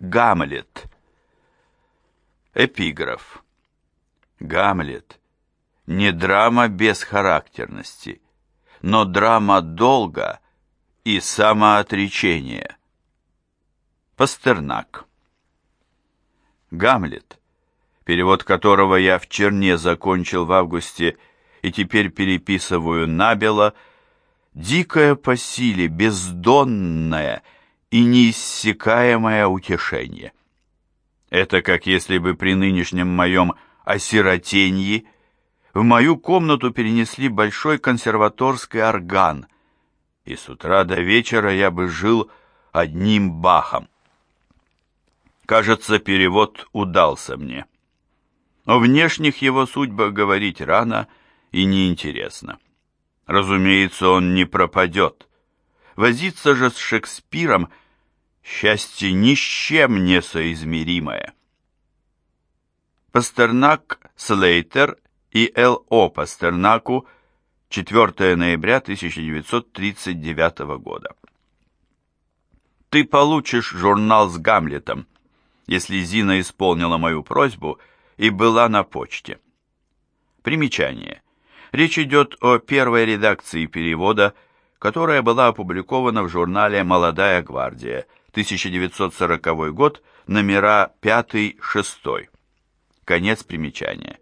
Гамлет. Эпиграф. Гамлет не драма без характерности, но драма долга и самоотречения. Пастернак. Гамлет, перевод которого я в Черне закончил в августе и теперь переписываю набело, дикое по силе, бездонное и неиссякаемое утешение. Это как если бы при нынешнем моем осиротенье в мою комнату перенесли большой консерваторский орган, и с утра до вечера я бы жил одним бахом. Кажется, перевод удался мне. О внешних его судьбах говорить рано и неинтересно. Разумеется, он не пропадет. Возиться же с Шекспиром — счастье ни с чем не соизмеримое. Пастернак, Слейтер и Л.О. Пастернаку 4 ноября 1939 года. Ты получишь журнал с Гамлетом, если Зина исполнила мою просьбу и была на почте. Примечание. Речь идет о первой редакции перевода, которая была опубликована в журнале «Молодая гвардия», 1940 год, номера 5-6. Конец примечания.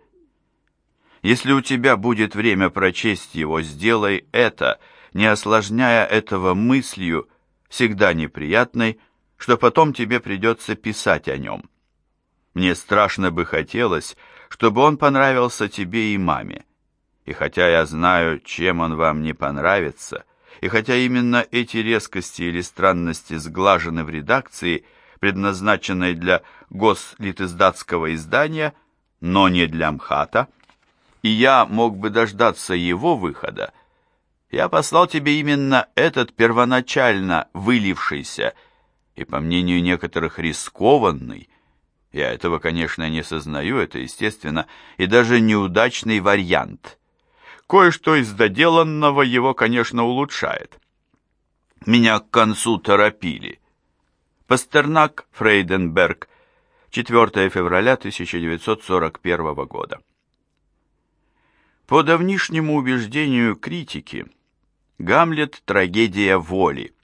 Если у тебя будет время прочесть его, сделай это, не осложняя этого мыслью, всегда неприятной, что потом тебе придется писать о нем. Мне страшно бы хотелось, чтобы он понравился тебе и маме. И хотя я знаю, чем он вам не понравится, и хотя именно эти резкости или странности сглажены в редакции, предназначенной для гослитиздатского издания, но не для МХАТа, и я мог бы дождаться его выхода, я послал тебе именно этот первоначально вылившийся и, по мнению некоторых, рискованный, я этого, конечно, не сознаю, это естественно, и даже неудачный вариант – Кое-что из доделанного его, конечно, улучшает. Меня к концу торопили. Пастернак, Фрейденберг, 4 февраля 1941 года. По давнишнему убеждению критики, Гамлет – трагедия воли.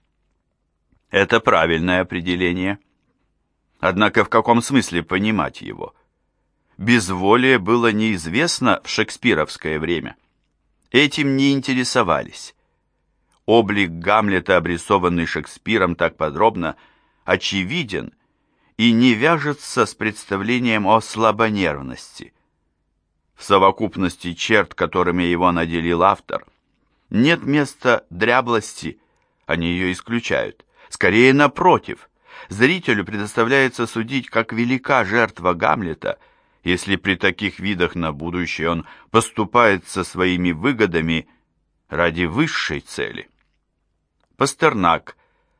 Это правильное определение. Однако в каком смысле понимать его? Безволие было неизвестно в шекспировское время. Этим не интересовались. Облик Гамлета, обрисованный Шекспиром так подробно, очевиден и не вяжется с представлением о слабонервности. В совокупности черт, которыми его наделил автор, нет места дряблости, они ее исключают. Скорее, напротив, зрителю предоставляется судить, как велика жертва Гамлета – если при таких видах на будущее он поступает со своими выгодами ради высшей цели. Пастернак.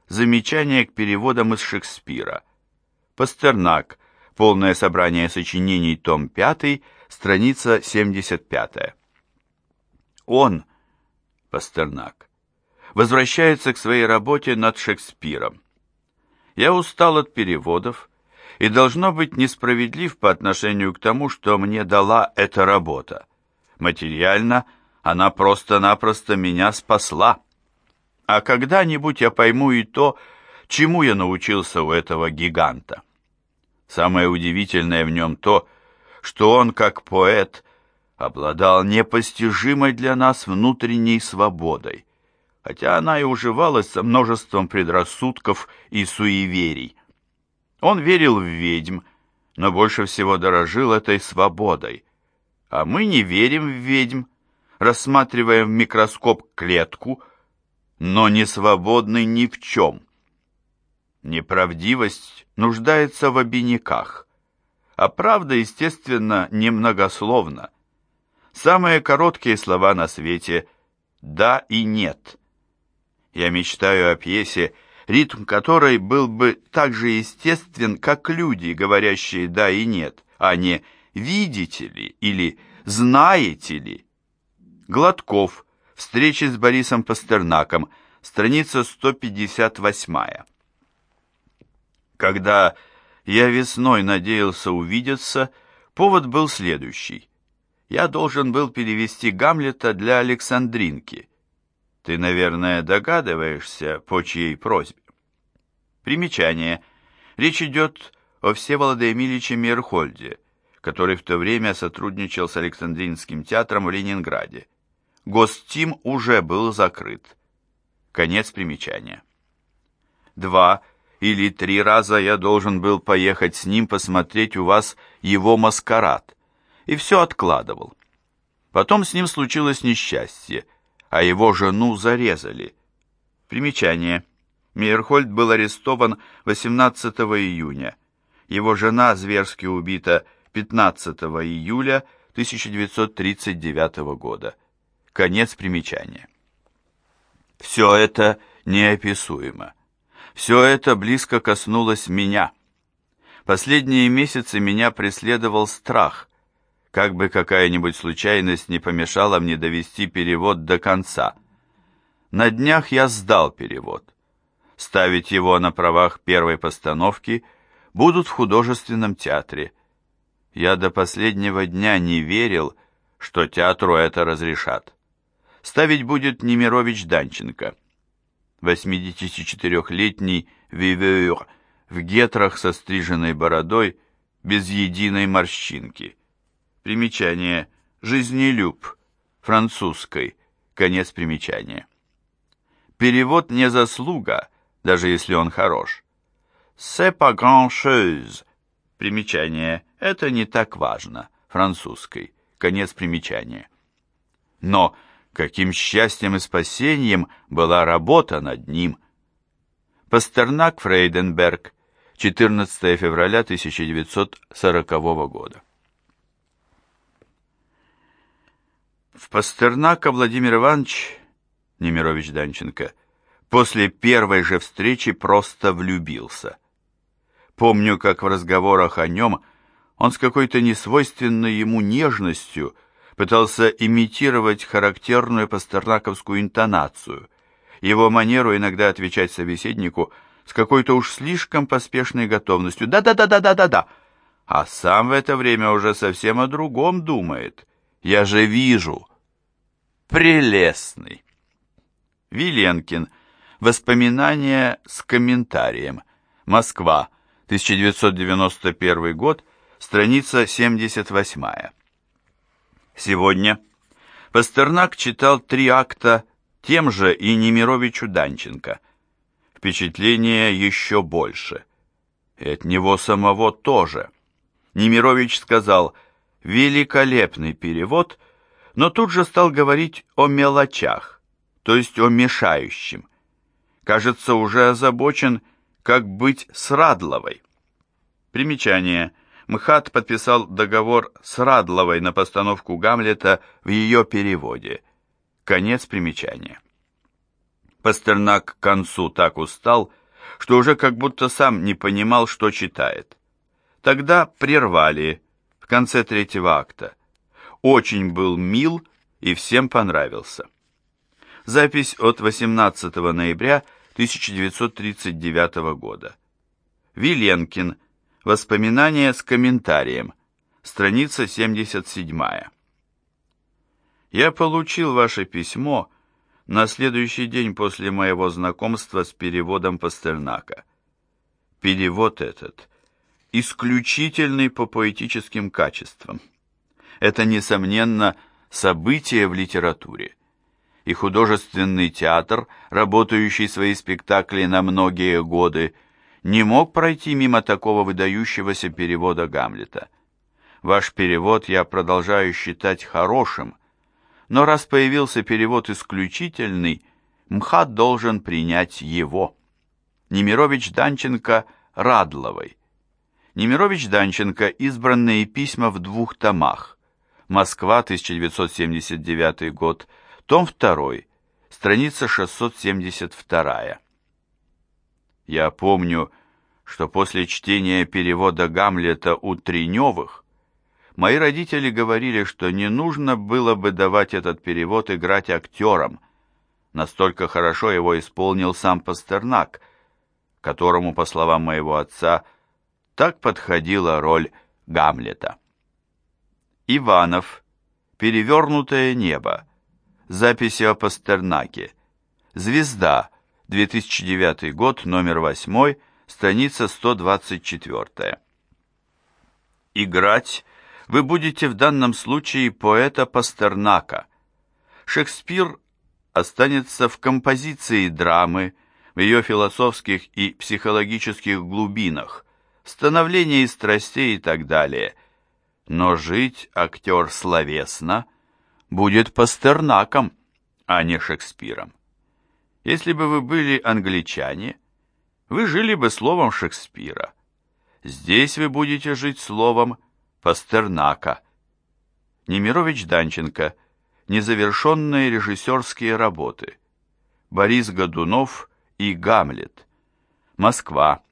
Замечание к переводам из Шекспира. Пастернак. Полное собрание сочинений, том 5, страница 75. Он, Пастернак, возвращается к своей работе над Шекспиром. Я устал от переводов, и должно быть несправедлив по отношению к тому, что мне дала эта работа. Материально она просто-напросто меня спасла. А когда-нибудь я пойму и то, чему я научился у этого гиганта. Самое удивительное в нем то, что он, как поэт, обладал непостижимой для нас внутренней свободой, хотя она и уживалась со множеством предрассудков и суеверий. Он верил в ведьм, но больше всего дорожил этой свободой. А мы не верим в ведьм, рассматриваем в микроскоп клетку, но не свободны ни в чем. Неправдивость нуждается в обиняках, а правда, естественно, немногословна. Самые короткие слова на свете «да» и «нет». Я мечтаю о пьесе ритм которой был бы так же естествен, как люди, говорящие «да» и «нет», а не «видите ли» или «знаете ли». Гладков. Встречи с Борисом Пастернаком. Страница 158. Когда Я весной надеялся увидеться, повод был следующий. Я должен был перевести Гамлета для Александринки. Ты, наверное, догадываешься, по чьей просьбе. Примечание. Речь идет о Всеволоде Эмильевиче Мирхольде, который в то время сотрудничал с Александринским театром в Ленинграде. Гостим уже был закрыт. Конец примечания. Два или три раза я должен был поехать с ним посмотреть у вас его маскарад, и все откладывал. Потом с ним случилось несчастье, а его жену зарезали. Примечание. Мейерхольд был арестован 18 июня. Его жена зверски убита 15 июля 1939 года. Конец примечания. Все это неописуемо. Все это близко коснулось меня. Последние месяцы меня преследовал страх, как бы какая-нибудь случайность не помешала мне довести перевод до конца. На днях я сдал перевод. Ставить его на правах первой постановки будут в художественном театре. Я до последнего дня не верил, что театру это разрешат. Ставить будет Немирович Данченко. 84-летний вивeur в гетрах со стриженной бородой, без единой морщинки. Примечание. Жизнелюб. Французской. Конец примечания. Перевод не заслуга, даже если он хорош. C'est pas grand-chose. Примечание. Это не так важно. Французской. Конец примечания. Но каким счастьем и спасением была работа над ним. Пастернак Фрейденберг, 14 февраля 1940 года. В Пастернака Владимир Иванович, Немирович Данченко, после первой же встречи просто влюбился. Помню, как в разговорах о нем он с какой-то несвойственной ему нежностью пытался имитировать характерную пастернаковскую интонацию, его манеру иногда отвечать собеседнику с какой-то уж слишком поспешной готовностью «да-да-да-да-да-да-да», а сам в это время уже совсем о другом думает. «Я же вижу». Прелестный. Виленкин. Воспоминания с комментарием. Москва. 1991 год. Страница 78. Сегодня Пастернак читал три акта тем же и Немировичу Данченко. Впечатление еще больше. И от него самого тоже. Немирович сказал «великолепный перевод», но тут же стал говорить о мелочах, то есть о мешающем. Кажется, уже озабочен, как быть с Радловой. Примечание – МХАТ подписал договор с Радловой на постановку Гамлета в ее переводе. Конец примечания. Пастернак к концу так устал, что уже как будто сам не понимал, что читает. Тогда прервали в конце третьего акта. Очень был мил и всем понравился. Запись от 18 ноября 1939 года. Виленкин, Воспоминания с комментарием. Страница 77. Я получил ваше письмо на следующий день после моего знакомства с переводом Пастернака. Перевод этот исключительный по поэтическим качествам. Это, несомненно, событие в литературе. И художественный театр, работающий свои спектакли на многие годы, не мог пройти мимо такого выдающегося перевода Гамлета. Ваш перевод я продолжаю считать хорошим, но раз появился перевод исключительный, МХАТ должен принять его. Немирович Данченко Радловой. Немирович Данченко избранные письма в двух томах. Москва, 1979 год, том 2, страница 672. Я помню, что после чтения перевода Гамлета у Треневых мои родители говорили, что не нужно было бы давать этот перевод играть актерам. Настолько хорошо его исполнил сам Пастернак, которому, по словам моего отца, так подходила роль Гамлета. Иванов. Перевернутое небо. Записи о Пастернаке. Звезда. 2009 год, номер 8, страница 124. Играть вы будете в данном случае поэта Пастернака. Шекспир останется в композиции драмы, в ее философских и психологических глубинах, становлении страстей и так далее. Но жить актер словесно будет Пастернаком, а не Шекспиром. Если бы вы были англичане, вы жили бы словом Шекспира. Здесь вы будете жить словом Пастернака. Немирович Данченко. Незавершенные режиссерские работы. Борис Годунов и Гамлет. Москва.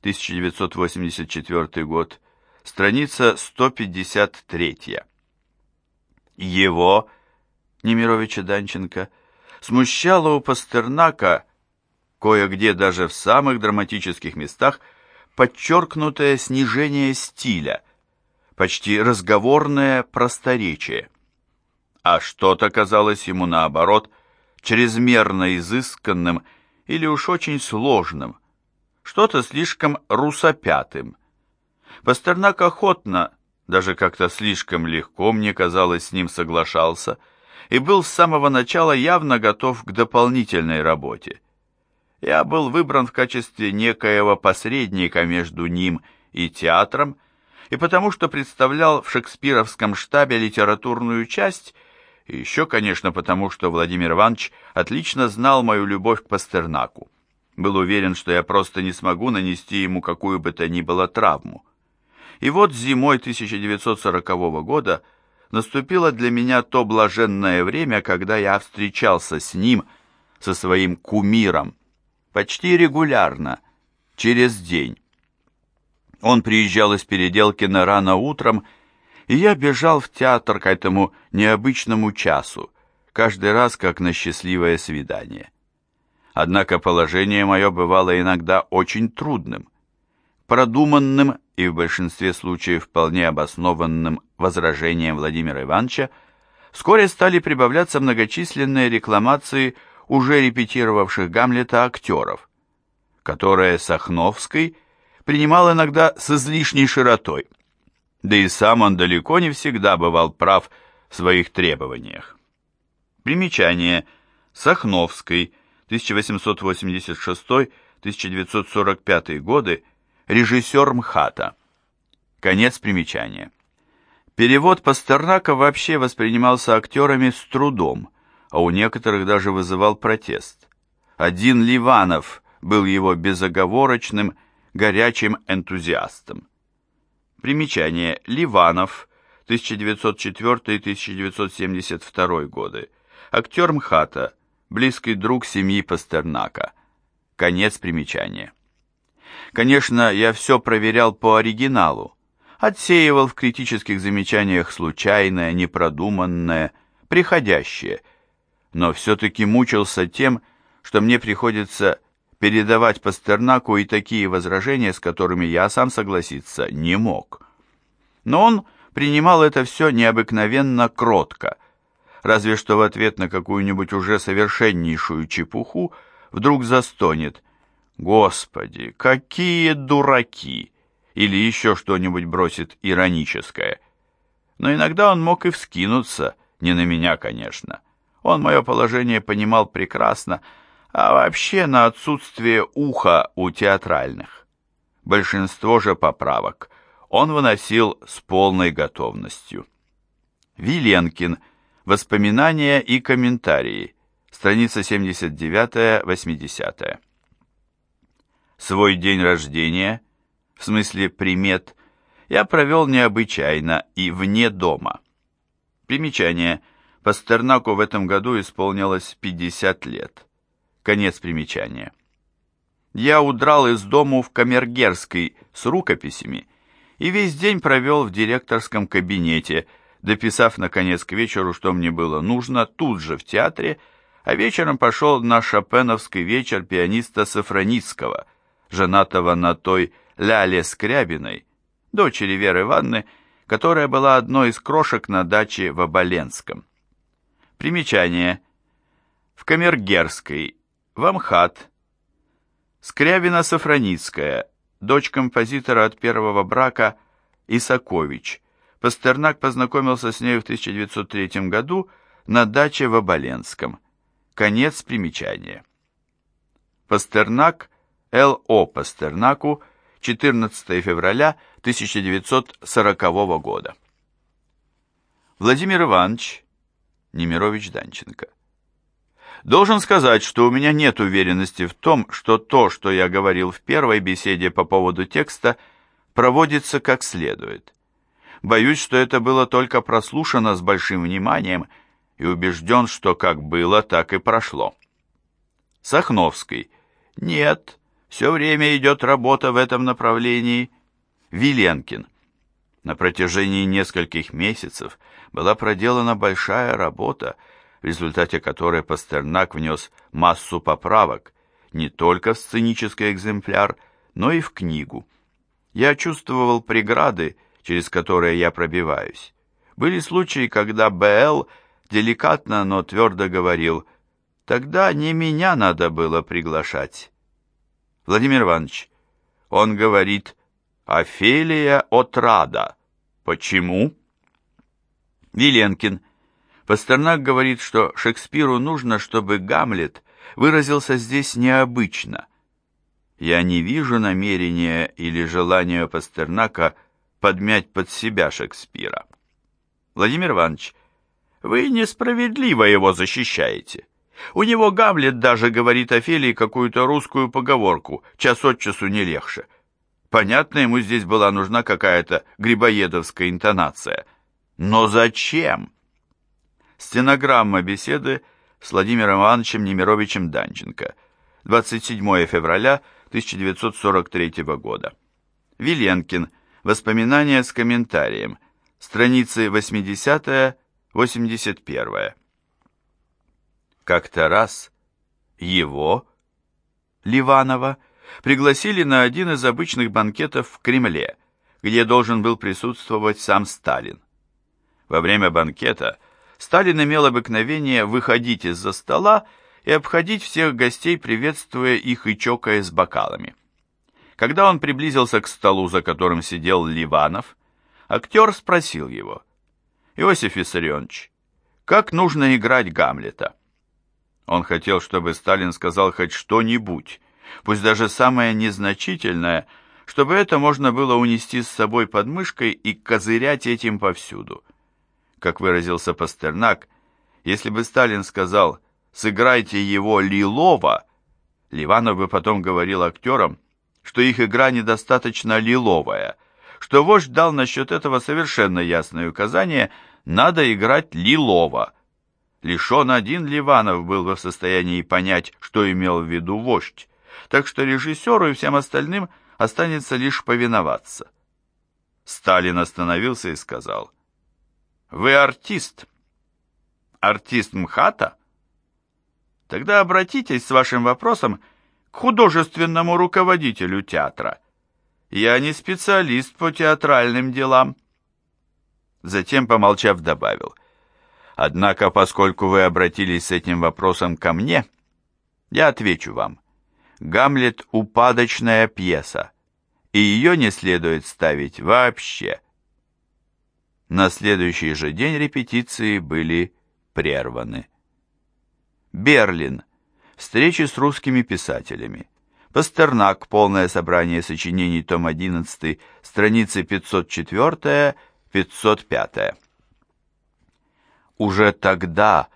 1984 год. Страница 153. Его, Немировича Данченко, смущало у Пастернака, кое-где даже в самых драматических местах, подчеркнутое снижение стиля, почти разговорное просторечие. А что-то казалось ему наоборот чрезмерно изысканным или уж очень сложным, что-то слишком русопятым. Пастернак охотно, даже как-то слишком легко, мне казалось, с ним соглашался, и был с самого начала явно готов к дополнительной работе. Я был выбран в качестве некоего посредника между ним и театром, и потому что представлял в шекспировском штабе литературную часть, и еще, конечно, потому что Владимир Иванович отлично знал мою любовь к Пастернаку. Был уверен, что я просто не смогу нанести ему какую бы то ни было травму. И вот зимой 1940 года наступило для меня то блаженное время, когда я встречался с ним, со своим кумиром, почти регулярно, через день. Он приезжал из Переделкина рано утром, и я бежал в театр к этому необычному часу, каждый раз как на счастливое свидание. Однако положение мое бывало иногда очень трудным. Продуманным и в большинстве случаев вполне обоснованным возражением Владимира Ивановича вскоре стали прибавляться многочисленные рекламации уже репетировавших Гамлета актеров, которые Сахновской принимал иногда с излишней широтой, да и сам он далеко не всегда бывал прав в своих требованиях. Примечание. Сахновской, 1886-1945 годы, режиссер МХАТа. Конец примечания. Перевод Пастернака вообще воспринимался актерами с трудом, а у некоторых даже вызывал протест. Один Ливанов был его безоговорочным, горячим энтузиастом. Примечание. Ливанов, 1904-1972 годы. Актер МХАТа, близкий друг семьи Пастернака. Конец примечания. Конечно, я все проверял по оригиналу, отсеивал в критических замечаниях случайное, непродуманное, приходящее, но все-таки мучился тем, что мне приходится передавать Пастернаку и такие возражения, с которыми я сам согласиться не мог. Но он принимал это все необыкновенно кротко, разве что в ответ на какую-нибудь уже совершеннейшую чепуху вдруг застонет «Господи, какие дураки!» или еще что-нибудь бросит ироническое. Но иногда он мог и вскинуться, не на меня, конечно. Он мое положение понимал прекрасно, а вообще на отсутствие уха у театральных. Большинство же поправок он выносил с полной готовностью. Виленкин. Воспоминания и комментарии. Страница 79-80. Свой день рождения, в смысле примет, я провел необычайно и вне дома. Примечание. Пастернаку в этом году исполнилось 50 лет. Конец примечания. Я удрал из дому в Камергерской с рукописями и весь день провел в директорском кабинете, дописав, наконец, к вечеру, что мне было нужно, тут же в театре, а вечером пошел на шопеновский вечер пианиста Сафроницкого, женатого на той Ляле Скрябиной, дочери Веры Ивановны, которая была одной из крошек на даче в Оболенском. Примечание. В Камергерской, в Амхат, Скрябина Сафроницкая, дочь композитора от первого брака Исакович. Пастернак познакомился с нею в 1903 году на даче в Оболенском. Конец примечания. Пастернак Л.О. Пастернаку 14 февраля 1940 года. Владимир Иванович Немирович Данченко. Должен сказать, что у меня нет уверенности в том, что то, что я говорил в первой беседе по поводу текста, проводится как следует. Боюсь, что это было только прослушано с большим вниманием и убежден, что как было, так и прошло. Сахновский. Нет, все время идет работа в этом направлении. Виленкин. На протяжении нескольких месяцев была проделана большая работа, в результате которой Пастернак внес массу поправок не только в сценический экземпляр, но и в книгу. Я чувствовал преграды, через которые я пробиваюсь. Были случаи, когда Б.Л. деликатно, но твердо говорил, «Тогда не меня надо было приглашать». Владимир Иванович, он говорит «Офелия отрада». Почему? Виленкин. Пастернак говорит, что Шекспиру нужно, чтобы Гамлет выразился здесь необычно. Я не вижу намерения или желания Пастернака подмять под себя Шекспира. Владимир Иванович, вы несправедливо его защищаете. У него Гамлет даже говорит Офелии какую-то русскую поговорку «час от часу не легче». Понятно, ему здесь была нужна какая-то грибоедовская интонация. Но зачем? Стенограмма беседы с Владимиром Ивановичем Немировичем Данченко. 27 февраля 1943 года. Виленкин. Воспоминания с комментарием. Страницы 80-81. Как-то раз его, Ливанова, пригласили на один из обычных банкетов в Кремле, где должен был присутствовать сам Сталин. Во время банкета Сталин имел обыкновение выходить из-за стола и обходить всех гостей, приветствуя их и чокая с бокалами. Когда он приблизился к столу, за которым сидел Ливанов, актер спросил его, «Иосиф Виссарионович, как нужно играть Гамлета?» Он хотел, чтобы Сталин сказал хоть что-нибудь, пусть даже самое незначительное, чтобы это можно было унести с собой под мышкой и козырять этим повсюду. Как выразился Пастернак, если бы Сталин сказал «сыграйте его лилово», Ливанов бы потом говорил актерам, что их игра недостаточно лиловая, что вождь дал насчет этого совершенно ясное указание «надо играть лилово», Лишь он один Ливанов был в состоянии понять, что имел в виду вождь, так что режиссеру и всем остальным останется лишь повиноваться. Сталин остановился и сказал, «Вы артист. Артист МХАТа? Тогда обратитесь с вашим вопросом к художественному руководителю театра. Я не специалист по театральным делам». Затем, помолчав, добавил, Однако, поскольку вы обратились с этим вопросом ко мне, я отвечу вам. Гамлет – упадочная пьеса, и ее не следует ставить вообще. На следующий же день репетиции были прерваны. Берлин. Встречи с русскими писателями. Пастернак. Полное собрание сочинений. Том 11. Страницы 504-505. Уже тогда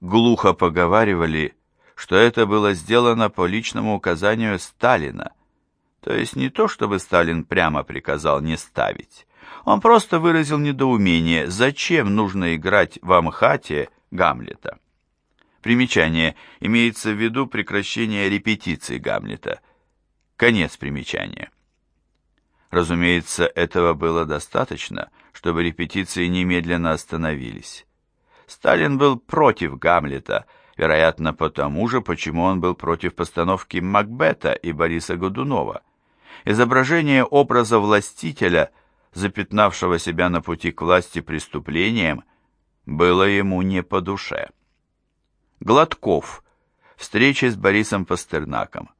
глухо поговаривали, что это было сделано по личному указанию Сталина. То есть не то, чтобы Сталин прямо приказал не ставить. Он просто выразил недоумение, зачем нужно играть в Амхате Гамлета. Примечание. Имеется в виду прекращение репетиции Гамлета. Конец примечания. Разумеется, этого было достаточно, чтобы репетиции немедленно остановились. Сталин был против Гамлета, вероятно, потому же, почему он был против постановки Макбета и Бориса Годунова. Изображение образа властителя, запятнавшего себя на пути к власти преступлением, было ему не по душе. Гладков. Встреча с Борисом Пастернаком.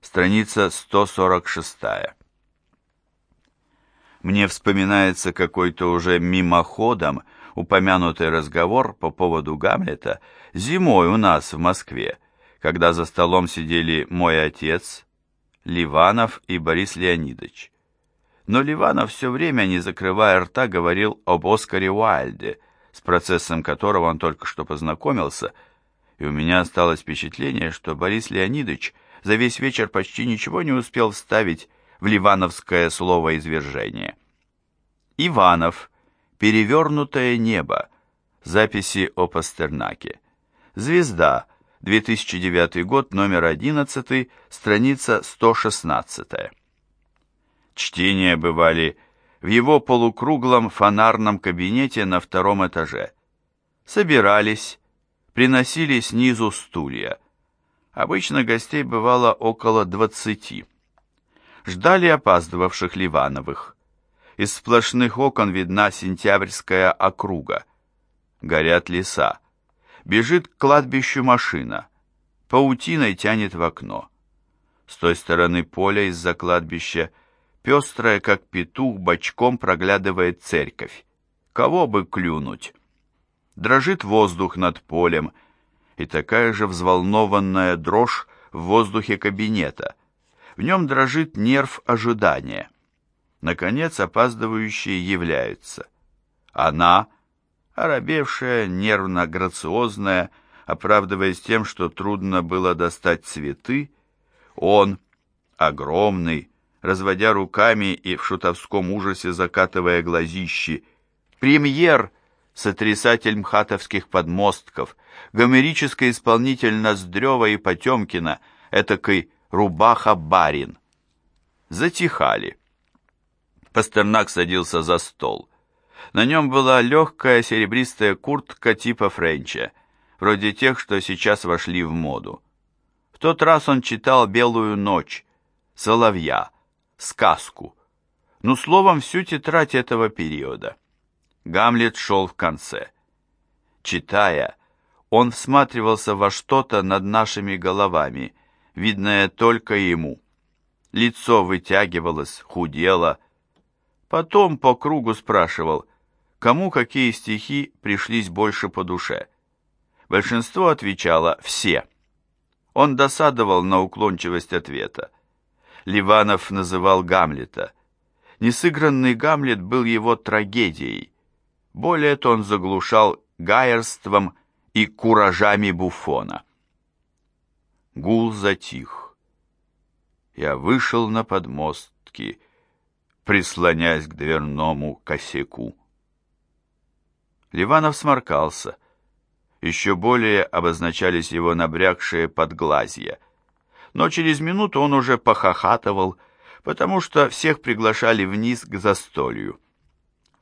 Страница 146. Мне вспоминается какой-то уже мимоходом упомянутый разговор по поводу Гамлета зимой у нас в Москве, когда за столом сидели мой отец, Ливанов и Борис Леонидович. Но Ливанов все время, не закрывая рта, говорил об Оскаре Уайльде, с процессом которого он только что познакомился, и у меня осталось впечатление, что Борис Леонидович за весь вечер почти ничего не успел вставить в ливановское слово извержение. Иванов. Перевернутое небо. Записи о Пастернаке. Звезда. 2009 год, номер 11, страница 116. Чтения бывали в его полукруглом фонарном кабинете на втором этаже. Собирались, приносили снизу стулья. Обычно гостей бывало около двадцати. Ждали опаздывавших Ливановых. Из сплошных окон видна сентябрьская округа. Горят леса. Бежит к кладбищу машина. Паутиной тянет в окно. С той стороны поля из-за кладбища Пестрая, как петух, бочком проглядывает церковь. Кого бы клюнуть? Дрожит воздух над полем, и такая же взволнованная дрожь в воздухе кабинета. В нем дрожит нерв ожидания. Наконец опаздывающие являются. Она, оробевшая, нервно-грациозная, оправдываясь тем, что трудно было достать цветы, он, огромный, разводя руками и в шутовском ужасе закатывая глазищи. Премьер, сотрясатель мхатовских подмостков, гомерический исполнитель Ноздрева и Потемкина, этакой рубаха-барин. Затихали. Пастернак садился за стол. На нем была легкая серебристая куртка типа френча, вроде тех, что сейчас вошли в моду. В тот раз он читал «Белую ночь», «Соловья», сказку. Ну, словом, всю тетрадь этого периода. Гамлет шел в конце. Читая, он всматривался во что-то над нашими головами, видное только ему. Лицо вытягивалось, худело. Потом по кругу спрашивал, кому какие стихи пришлись больше по душе. Большинство отвечало «все». Он досадовал на уклончивость ответа. Ливанов называл Гамлета. Несыгранный Гамлет был его трагедией. Более то он заглушал гаерством и куражами Буфона. Гул затих. Я вышел на подмостки, прислонясь к дверному косяку. Ливанов сморкался. Еще более обозначались его набрякшие подглазья — но через минуту он уже похохатывал, потому что всех приглашали вниз к застолью.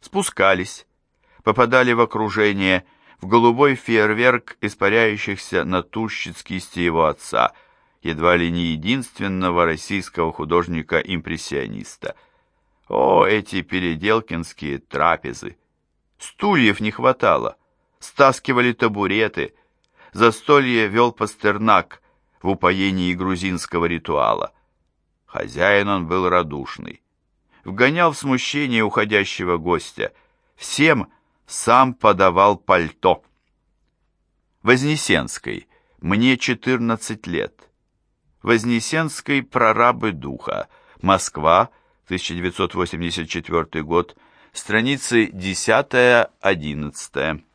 Спускались, попадали в окружение, в голубой фейерверк испаряющихся на тушь кисти его отца, едва ли не единственного российского художника-импрессиониста. О, эти переделкинские трапезы! Стульев не хватало, стаскивали табуреты, застолье вел Пастернак, в упоении грузинского ритуала. Хозяин он был радушный. Вгонял в смущение уходящего гостя. Всем сам подавал пальто. Вознесенской. Мне 14 лет. Вознесенской прорабы духа. Москва, 1984 год. Страницы 10-11.